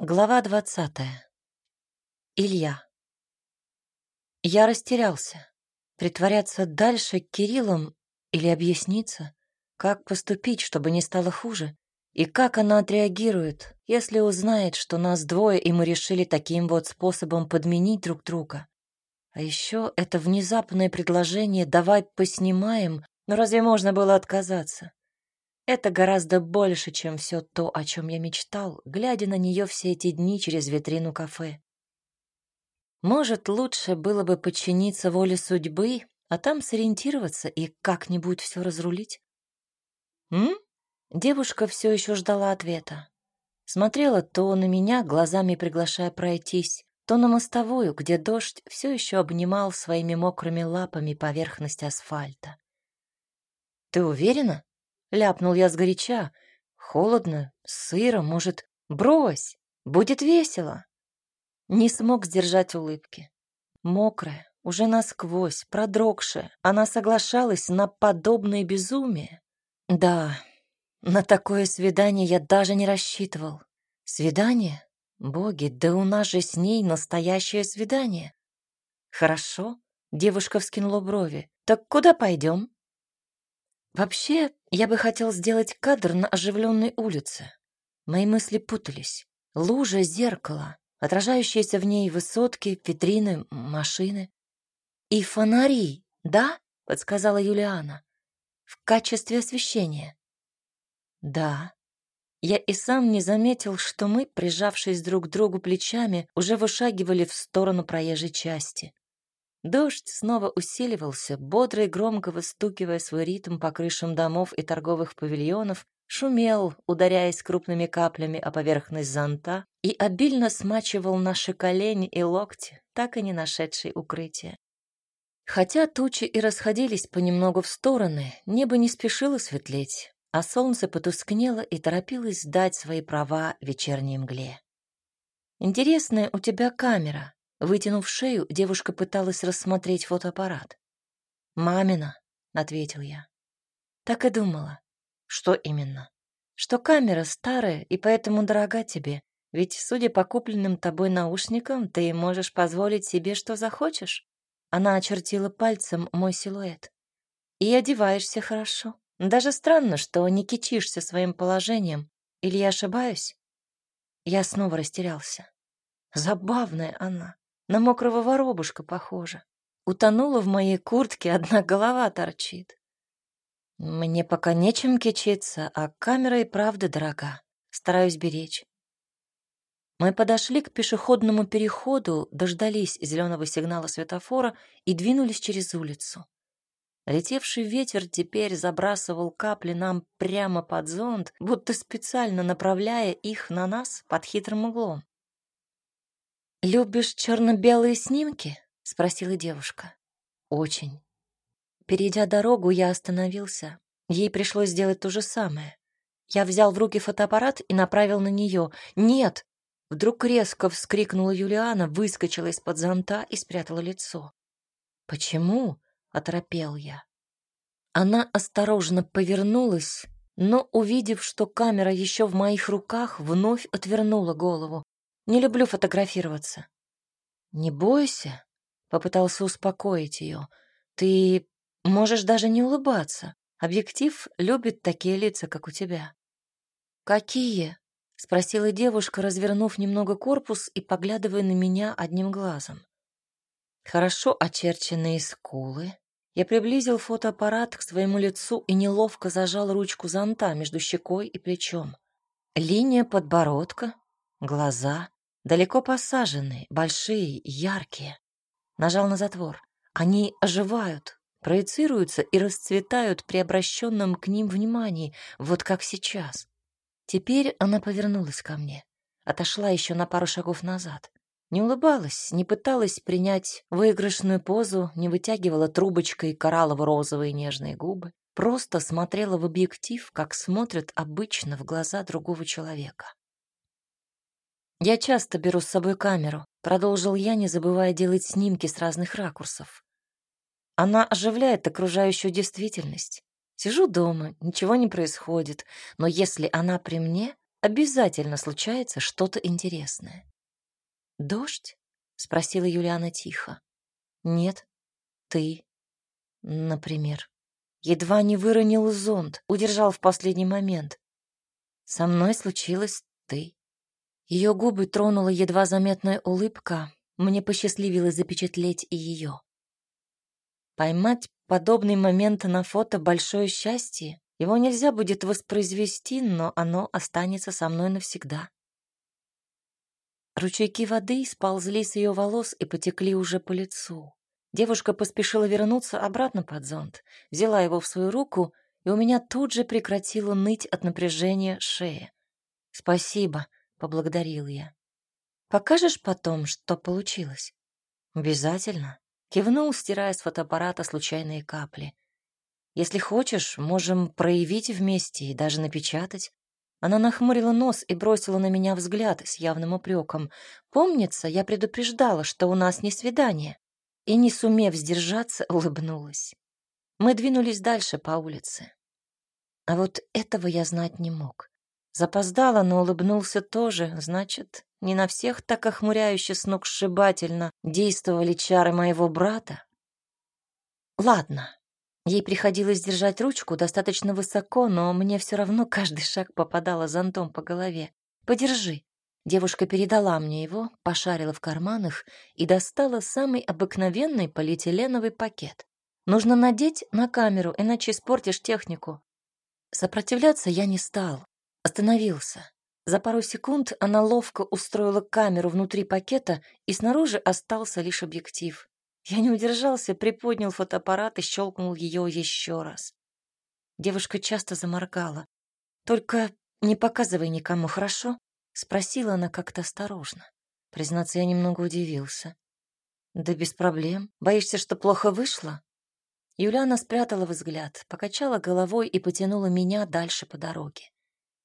Глава двадцатая. Илья. Я растерялся. Притворяться дальше Кириллом или объясниться, как поступить, чтобы не стало хуже, и как она отреагирует, если узнает, что нас двое, и мы решили таким вот способом подменить друг друга. А еще это внезапное предложение «давай поснимаем», но разве можно было отказаться? Это гораздо больше, чем все то, о чем я мечтал, глядя на нее все эти дни через витрину кафе. Может, лучше было бы подчиниться воле судьбы, а там сориентироваться и как-нибудь все разрулить? М? Девушка все еще ждала ответа. Смотрела то на меня, глазами приглашая пройтись, то на мостовую, где дождь все еще обнимал своими мокрыми лапами поверхность асфальта. «Ты уверена?» Ляпнул я сгоряча. Холодно, сыро, может, брось, будет весело. Не смог сдержать улыбки. Мокрая, уже насквозь, продрогшая, она соглашалась на подобное безумие. Да, на такое свидание я даже не рассчитывал. Свидание? Боги, да у нас же с ней настоящее свидание. Хорошо, девушка вскинула брови. Так куда пойдем? Вообще, я бы хотел сделать кадр на оживленной улице. Мои мысли путались. Лужа, зеркало, отражающиеся в ней высотки, витрины, машины. И фонари, да? подсказала Юлиана. В качестве освещения. Да. Я и сам не заметил, что мы, прижавшись друг к другу плечами, уже вышагивали в сторону проезжей части. Дождь снова усиливался, бодро и громко выстукивая свой ритм по крышам домов и торговых павильонов, шумел, ударяясь крупными каплями о поверхность зонта, и обильно смачивал наши колени и локти, так и не нашедшие укрытия. Хотя тучи и расходились понемногу в стороны, небо не спешило светлеть, а солнце потускнело и торопилось дать свои права вечерней мгле. «Интересная у тебя камера», Вытянув шею, девушка пыталась рассмотреть фотоаппарат. «Мамина», — ответил я. Так и думала. Что именно? Что камера старая и поэтому дорога тебе, ведь, судя по купленным тобой наушникам, ты можешь позволить себе, что захочешь. Она очертила пальцем мой силуэт. И одеваешься хорошо. Даже странно, что не кичишься своим положением. Или я ошибаюсь? Я снова растерялся. Забавная она. На мокрого воробушка похожа. Утонула в моей куртке, одна голова торчит. Мне пока нечем кичиться, а камера и правда дорога. Стараюсь беречь. Мы подошли к пешеходному переходу, дождались зеленого сигнала светофора и двинулись через улицу. Летевший ветер теперь забрасывал капли нам прямо под зонт, будто специально направляя их на нас под хитрым углом. «Любишь черно-белые снимки?» — спросила девушка. «Очень». Перейдя дорогу, я остановился. Ей пришлось сделать то же самое. Я взял в руки фотоаппарат и направил на нее. «Нет!» Вдруг резко вскрикнула Юлиана, выскочила из-под зонта и спрятала лицо. «Почему?» — оторопел я. Она осторожно повернулась, но, увидев, что камера еще в моих руках, вновь отвернула голову. Не люблю фотографироваться. Не бойся, попытался успокоить ее. Ты можешь даже не улыбаться. Объектив любит такие лица, как у тебя. Какие? спросила девушка, развернув немного корпус и поглядывая на меня одним глазом. Хорошо очерченные скулы. Я приблизил фотоаппарат к своему лицу и неловко зажал ручку зонта между щекой и плечом. Линия подбородка, глаза, Далеко посаженные, большие, яркие. Нажал на затвор. Они оживают, проецируются и расцветают при обращенном к ним внимании, вот как сейчас. Теперь она повернулась ко мне, отошла еще на пару шагов назад. Не улыбалась, не пыталась принять выигрышную позу, не вытягивала трубочкой кораллово-розовые нежные губы, просто смотрела в объектив, как смотрят обычно в глаза другого человека. «Я часто беру с собой камеру», — продолжил я, не забывая делать снимки с разных ракурсов. Она оживляет окружающую действительность. Сижу дома, ничего не происходит, но если она при мне, обязательно случается что-то интересное. «Дождь?» — спросила Юлиана тихо. «Нет, ты, например». Едва не выронил зонт, удержал в последний момент. «Со мной случилось ты». Ее губы тронула едва заметная улыбка, мне посчастливилось запечатлеть и ее. Поймать подобный момент на фото — большое счастье. Его нельзя будет воспроизвести, но оно останется со мной навсегда. Ручейки воды сползли с ее волос и потекли уже по лицу. Девушка поспешила вернуться обратно под зонт, взяла его в свою руку, и у меня тут же прекратила ныть от напряжения шея. «Спасибо», — поблагодарил я. «Покажешь потом, что получилось?» «Обязательно», — кивнул, стирая с фотоаппарата случайные капли. «Если хочешь, можем проявить вместе и даже напечатать. Она нахмурила нос и бросила на меня взгляд с явным упреком. Помнится, я предупреждала, что у нас не свидание. И, не сумев сдержаться, улыбнулась. Мы двинулись дальше по улице. А вот этого я знать не мог. Запоздала, но улыбнулся тоже, значит, не на всех так охмуряюще сногсшибательно действовали чары моего брата. Ладно, Ей приходилось держать ручку достаточно высоко, но мне все равно каждый шаг попадала зонтом по голове. «Подержи». Девушка передала мне его, пошарила в карманах и достала самый обыкновенный полиэтиленовый пакет. «Нужно надеть на камеру, иначе испортишь технику». Сопротивляться я не стал. Остановился. За пару секунд она ловко устроила камеру внутри пакета, и снаружи остался лишь объектив. Я не удержался, приподнял фотоаппарат и щелкнул ее еще раз. Девушка часто заморгала. «Только не показывай никому, хорошо?» — спросила она как-то осторожно. Признаться, я немного удивился. «Да без проблем. Боишься, что плохо вышло?» Юлиана спрятала взгляд, покачала головой и потянула меня дальше по дороге.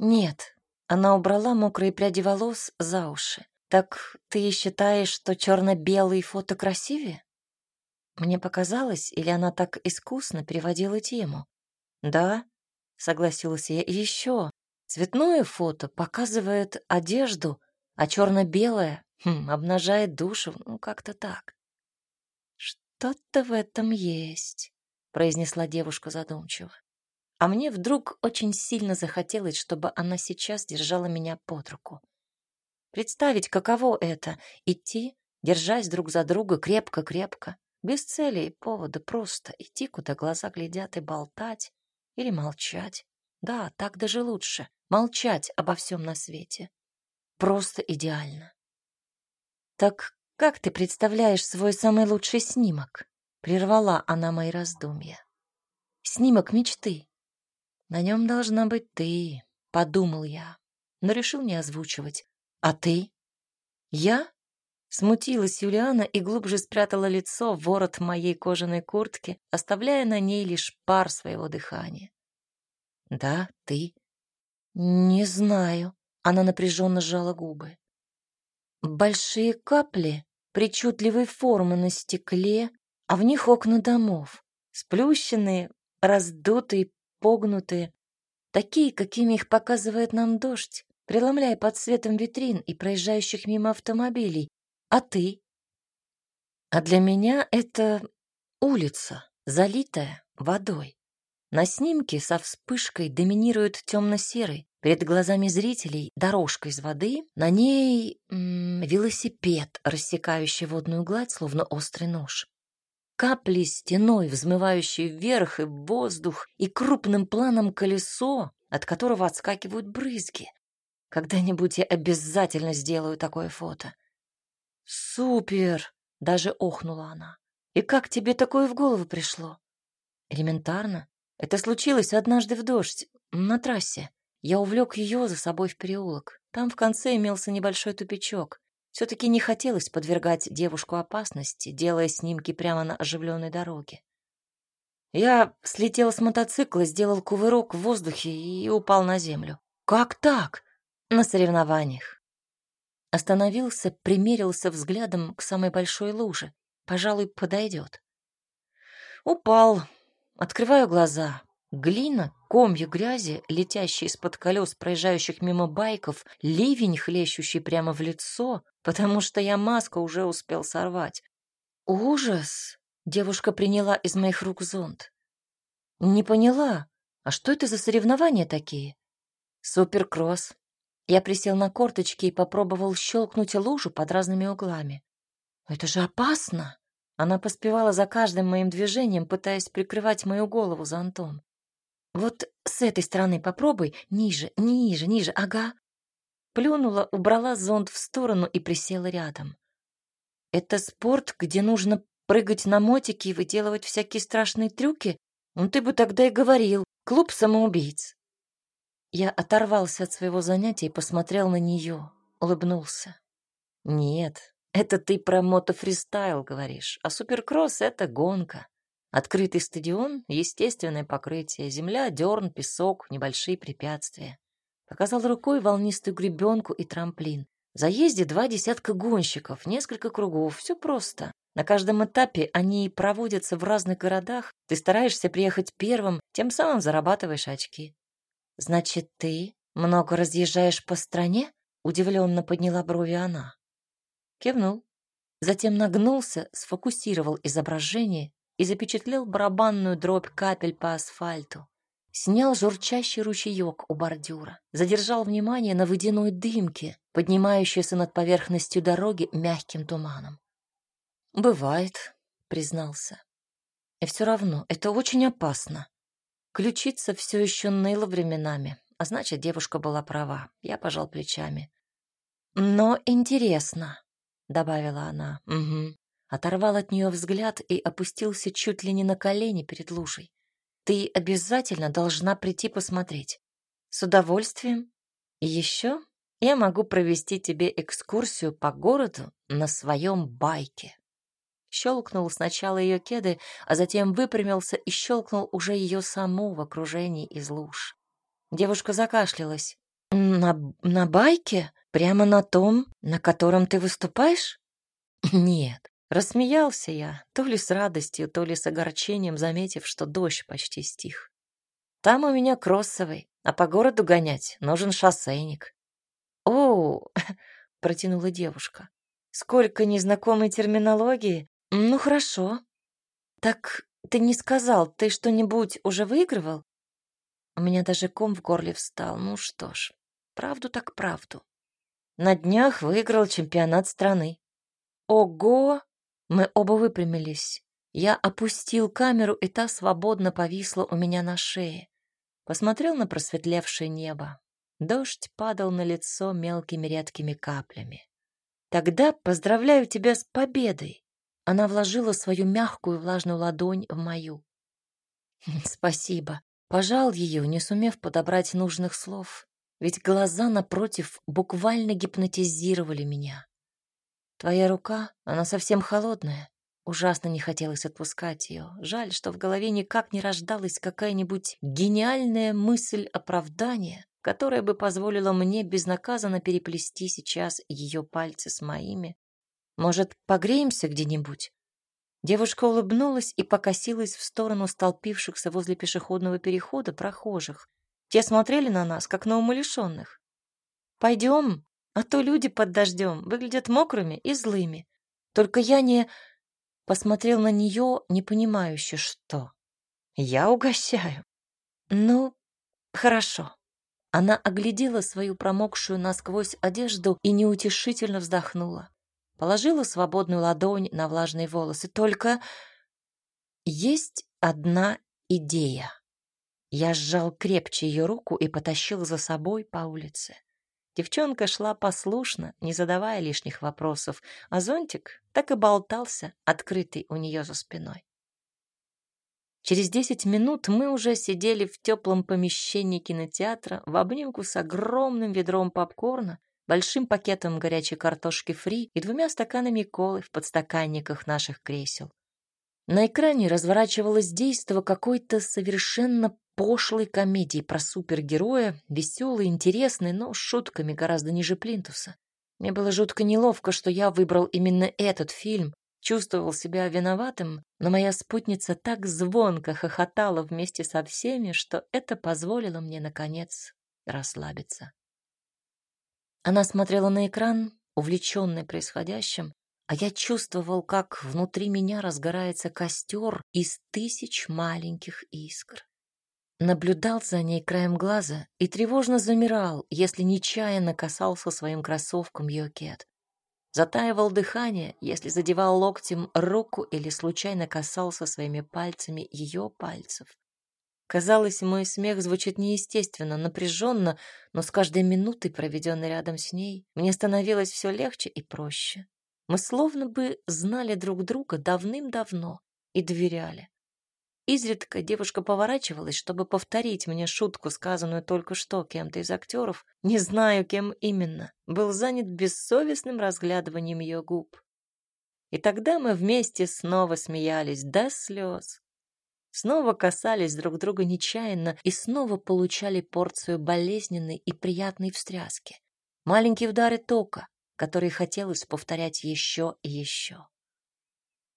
«Нет». Она убрала мокрые пряди волос за уши. «Так ты считаешь, что черно-белые фото красивее?» Мне показалось, или она так искусно переводила тему? Да, согласился я. еще цветное фото показывает одежду, а черно-белое хм, обнажает душу, ну как-то так. Что-то в этом есть, произнесла девушка задумчиво. А мне вдруг очень сильно захотелось, чтобы она сейчас держала меня под руку. Представить, каково это — идти, держась друг за друга крепко-крепко, без цели и повода просто идти, куда глаза глядят, и болтать или молчать. Да, так даже лучше. Молчать обо всем на свете. Просто идеально. Так как ты представляешь свой самый лучший снимок? Прервала она мои раздумья. Снимок мечты. На нем должна быть ты, подумал я, но решил не озвучивать. А ты? Я? Смутилась Юлиана и глубже спрятала лицо в ворот моей кожаной куртки, оставляя на ней лишь пар своего дыхания. «Да, ты?» «Не знаю», — она напряженно сжала губы. «Большие капли причудливой формы на стекле, а в них окна домов, сплющенные, раздутые, погнутые, такие, какими их показывает нам дождь, преломляя под светом витрин и проезжающих мимо автомобилей, а ты? А для меня это улица, залитая водой. На снимке со вспышкой доминирует темно-серый, перед глазами зрителей дорожка из воды, на ней м -м, велосипед, рассекающий водную гладь, словно острый нож. Капли стеной, взмывающие вверх и в воздух, и крупным планом колесо, от которого отскакивают брызги. Когда-нибудь я обязательно сделаю такое фото. «Супер!» — даже охнула она. «И как тебе такое в голову пришло?» «Элементарно. Это случилось однажды в дождь, на трассе. Я увлек ее за собой в переулок. Там в конце имелся небольшой тупичок. Все-таки не хотелось подвергать девушку опасности, делая снимки прямо на оживленной дороге. Я слетел с мотоцикла, сделал кувырок в воздухе и упал на землю. «Как так?» «На соревнованиях. Остановился, примерился взглядом к самой большой луже. Пожалуй, подойдет. Упал. Открываю глаза. Глина, комья грязи, летящие из-под колес проезжающих мимо байков, ливень, хлещущий прямо в лицо, потому что я маску уже успел сорвать. Ужас! Девушка приняла из моих рук зонт. Не поняла, а что это за соревнования такие? Суперкросс. Я присел на корточки и попробовал щелкнуть лужу под разными углами. Это же опасно! Она поспевала за каждым моим движением, пытаясь прикрывать мою голову зонтом. Вот с этой стороны попробуй, ниже, ниже, ниже, ага. Плюнула, убрала зонт в сторону и присела рядом. Это спорт, где нужно прыгать на мотике и выделывать всякие страшные трюки? Ну ты бы тогда и говорил, клуб самоубийц. Я оторвался от своего занятия и посмотрел на нее, улыбнулся. Нет, это ты про мотофристайл говоришь, а суперкросс — это гонка. Открытый стадион, естественное покрытие, земля, дерн, песок, небольшие препятствия. Показал рукой волнистую гребенку и трамплин. В заезде два десятка гонщиков, несколько кругов, все просто. На каждом этапе они проводятся в разных городах. Ты стараешься приехать первым, тем самым зарабатываешь очки. Значит, ты много разъезжаешь по стране? Удивленно подняла брови она. Кивнул. Затем нагнулся, сфокусировал изображение и запечатлел барабанную дробь капель по асфальту. Снял журчащий ручеек у бордюра, задержал внимание на водяной дымке, поднимающейся над поверхностью дороги мягким туманом. «Бывает», — признался. «И все равно это очень опасно. Ключица все еще ныла временами, а значит, девушка была права. Я пожал плечами. Но интересно добавила она. Угу. Оторвал от нее взгляд и опустился чуть ли не на колени перед лужей. Ты обязательно должна прийти посмотреть. С удовольствием. И еще я могу провести тебе экскурсию по городу на своем байке. Щелкнул сначала ее кеды, а затем выпрямился и щелкнул уже ее саму в окружении из луж. Девушка закашлялась. «На, на байке?» Прямо на том, на котором ты выступаешь? Нет. Рассмеялся я, то ли с радостью, то ли с огорчением, заметив, что дождь почти стих. Там у меня кроссовый, а по городу гонять нужен шоссейник. О, протянула девушка. Сколько незнакомой терминологии. Ну хорошо. Так ты не сказал, ты что-нибудь уже выигрывал? У меня даже ком в горле встал. Ну что ж, правду так правду. На днях выиграл чемпионат страны. Ого! Мы оба выпрямились. Я опустил камеру, и та свободно повисла у меня на шее. Посмотрел на просветлевшее небо. Дождь падал на лицо мелкими редкими каплями. Тогда поздравляю тебя с победой. Она вложила свою мягкую влажную ладонь в мою. Спасибо. Пожал ее, не сумев подобрать нужных слов ведь глаза напротив буквально гипнотизировали меня. Твоя рука, она совсем холодная. Ужасно не хотелось отпускать ее. Жаль, что в голове никак не рождалась какая-нибудь гениальная мысль оправдания, которая бы позволила мне безнаказанно переплести сейчас ее пальцы с моими. Может, погреемся где-нибудь? Девушка улыбнулась и покосилась в сторону столпившихся возле пешеходного перехода прохожих, те смотрели на нас, как на умалишенных. «Пойдем, а то люди под дождем выглядят мокрыми и злыми. Только я не...» Посмотрел на нее, не понимающе, что. «Я угощаю». «Ну, хорошо». Она оглядела свою промокшую насквозь одежду и неутешительно вздохнула. Положила свободную ладонь на влажные волосы. Только есть одна идея. Я сжал крепче ее руку и потащил за собой по улице. Девчонка шла послушно, не задавая лишних вопросов, а зонтик так и болтался, открытый у нее за спиной. Через десять минут мы уже сидели в теплом помещении кинотеатра в обнимку с огромным ведром попкорна, большим пакетом горячей картошки фри и двумя стаканами колы в подстаканниках наших кресел. На экране разворачивалось действо какой-то совершенно пошлой комедии про супергероя, веселый, интересный, но с шутками гораздо ниже плинтуса. Мне было жутко неловко, что я выбрал именно этот фильм, чувствовал себя виноватым, но моя спутница так звонко хохотала вместе со всеми, что это позволило мне, наконец, расслабиться. Она смотрела на экран, увлеченный происходящим, а я чувствовал, как внутри меня разгорается костер из тысяч маленьких искр. Наблюдал за ней краем глаза и тревожно замирал, если нечаянно касался своим кроссовком ее кет. Затаивал дыхание, если задевал локтем руку или случайно касался своими пальцами ее пальцев. Казалось, мой смех звучит неестественно, напряженно, но с каждой минутой, проведенной рядом с ней, мне становилось все легче и проще. Мы словно бы знали друг друга давным-давно и доверяли. Изредка девушка поворачивалась, чтобы повторить мне шутку, сказанную только что кем-то из актеров, не знаю, кем именно, был занят бессовестным разглядыванием ее губ. И тогда мы вместе снова смеялись до слез, снова касались друг друга нечаянно и снова получали порцию болезненной и приятной встряски. Маленькие удары тока, которые хотелось повторять еще и еще.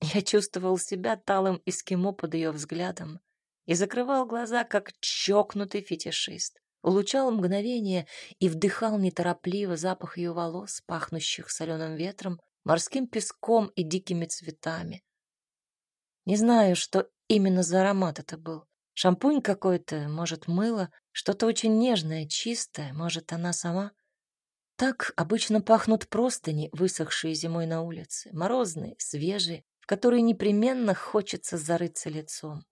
Я чувствовал себя талым эскимо под ее взглядом и закрывал глаза, как чокнутый фетишист. Улучал мгновение и вдыхал неторопливо запах ее волос, пахнущих соленым ветром, морским песком и дикими цветами. Не знаю, что именно за аромат это был. Шампунь какой-то, может, мыло, что-то очень нежное, чистое, может, она сама. Так обычно пахнут простыни, высохшие зимой на улице, морозные, свежие, в которые непременно хочется зарыться лицом.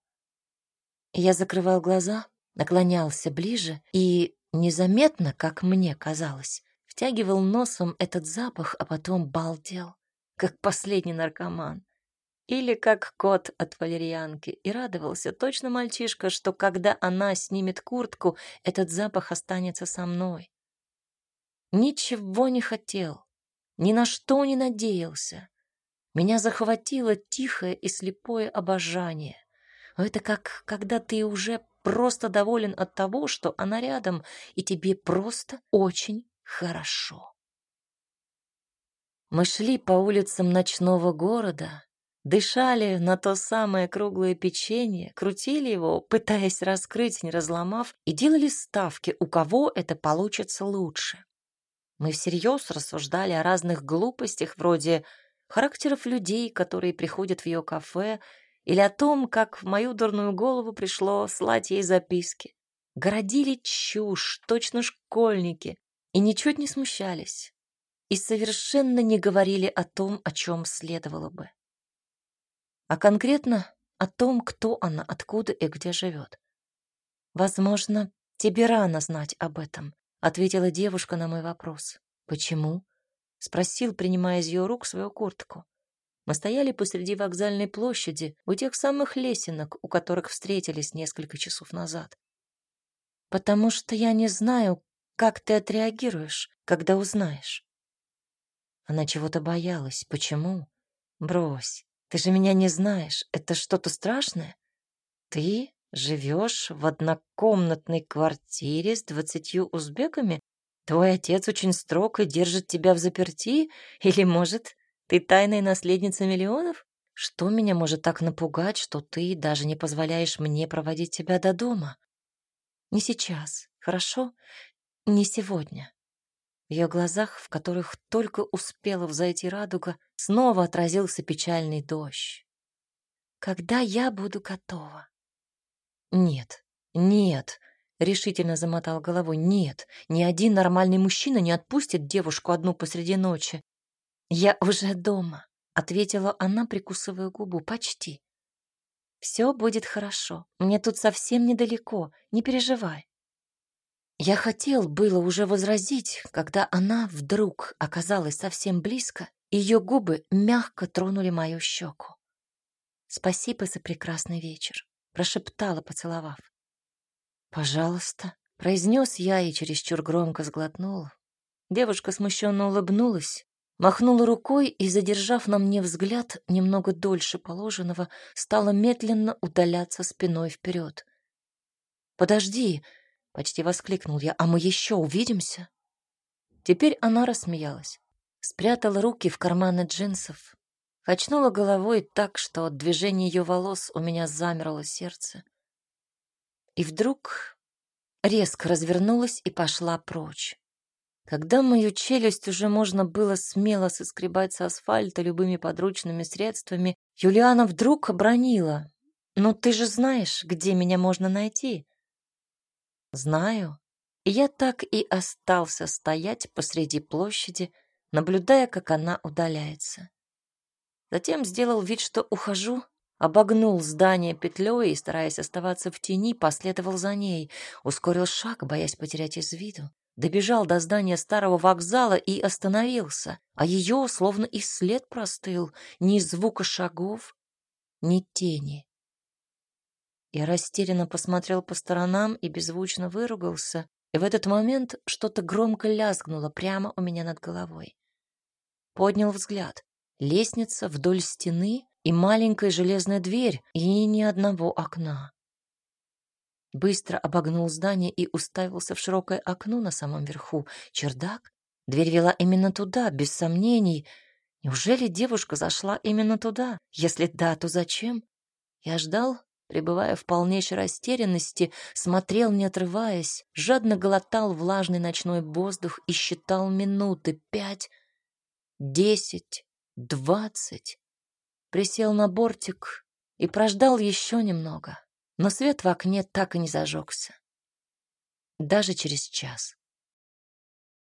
Я закрывал глаза, наклонялся ближе и, незаметно, как мне казалось, втягивал носом этот запах, а потом балдел, как последний наркоман. Или как кот от валерьянки, и радовался точно мальчишка, что когда она снимет куртку, этот запах останется со мной. Ничего не хотел, ни на что не надеялся. Меня захватило тихое и слепое обожание. Это как когда ты уже просто доволен от того, что она рядом, и тебе просто очень хорошо. Мы шли по улицам ночного города, дышали на то самое круглое печенье, крутили его, пытаясь раскрыть, не разломав, и делали ставки, у кого это получится лучше. Мы всерьез рассуждали о разных глупостях, вроде характеров людей, которые приходят в ее кафе, или о том, как в мою дурную голову пришло слать ей записки. Городили чушь, точно школьники, и ничуть не смущались, и совершенно не говорили о том, о чем следовало бы. А конкретно о том, кто она, откуда и где живет. Возможно, тебе рано знать об этом, ответила девушка на мой вопрос. Почему? Спросил, принимая из ее рук свою куртку. Мы стояли посреди вокзальной площади, у тех самых лесенок, у которых встретились несколько часов назад. Потому что я не знаю, как ты отреагируешь, когда узнаешь. Она чего-то боялась. Почему? Брось, ты же меня не знаешь. Это что-то страшное? Ты живешь в однокомнатной квартире с двадцатью узбеками? Твой отец очень строг и держит тебя в заперти? Или, может, ты тайная наследница миллионов? Что меня может так напугать, что ты даже не позволяешь мне проводить тебя до дома? Не сейчас, хорошо? Не сегодня. В ее глазах, в которых только успела взойти радуга, снова отразился печальный дождь. Когда я буду готова? Нет, нет, решительно замотал головой. Нет, ни один нормальный мужчина не отпустит девушку одну посреди ночи. Я уже дома, ответила она, прикусывая губу. Почти. Все будет хорошо. Мне тут совсем недалеко. Не переживай. Я хотел было уже возразить, когда она вдруг оказалась совсем близко, и ее губы мягко тронули мою щеку. «Спасибо за прекрасный вечер», — прошептала, поцеловав. «Пожалуйста», — произнес я и чересчур громко сглотнул. Девушка смущенно улыбнулась, махнула рукой и, задержав на мне взгляд немного дольше положенного, стала медленно удаляться спиной вперед. «Подожди!» — почти воскликнул я. «А мы еще увидимся?» Теперь она рассмеялась, спрятала руки в карманы джинсов, Качнула головой так, что от движения ее волос у меня замерло сердце. И вдруг резко развернулась и пошла прочь. Когда мою челюсть уже можно было смело соскребать с асфальта любыми подручными средствами, Юлиана вдруг обронила. «Ну ты же знаешь, где меня можно найти?» «Знаю». И я так и остался стоять посреди площади, наблюдая, как она удаляется. Затем сделал вид, что ухожу, обогнул здание петлей и, стараясь оставаться в тени, последовал за ней, ускорил шаг, боясь потерять из виду добежал до здания старого вокзала и остановился, а ее словно и след простыл, ни звука шагов, ни тени. Я растерянно посмотрел по сторонам и беззвучно выругался, и в этот момент что-то громко лязгнуло прямо у меня над головой. Поднял взгляд. Лестница вдоль стены и маленькая железная дверь, и ни одного окна. Быстро обогнул здание и уставился в широкое окно на самом верху. Чердак? Дверь вела именно туда, без сомнений. Неужели девушка зашла именно туда? Если да, то зачем? Я ждал, пребывая в полнейшей растерянности, смотрел, не отрываясь, жадно глотал влажный ночной воздух и считал минуты. Пять, десять, двадцать. Присел на бортик и прождал еще немного но свет в окне так и не зажегся. Даже через час.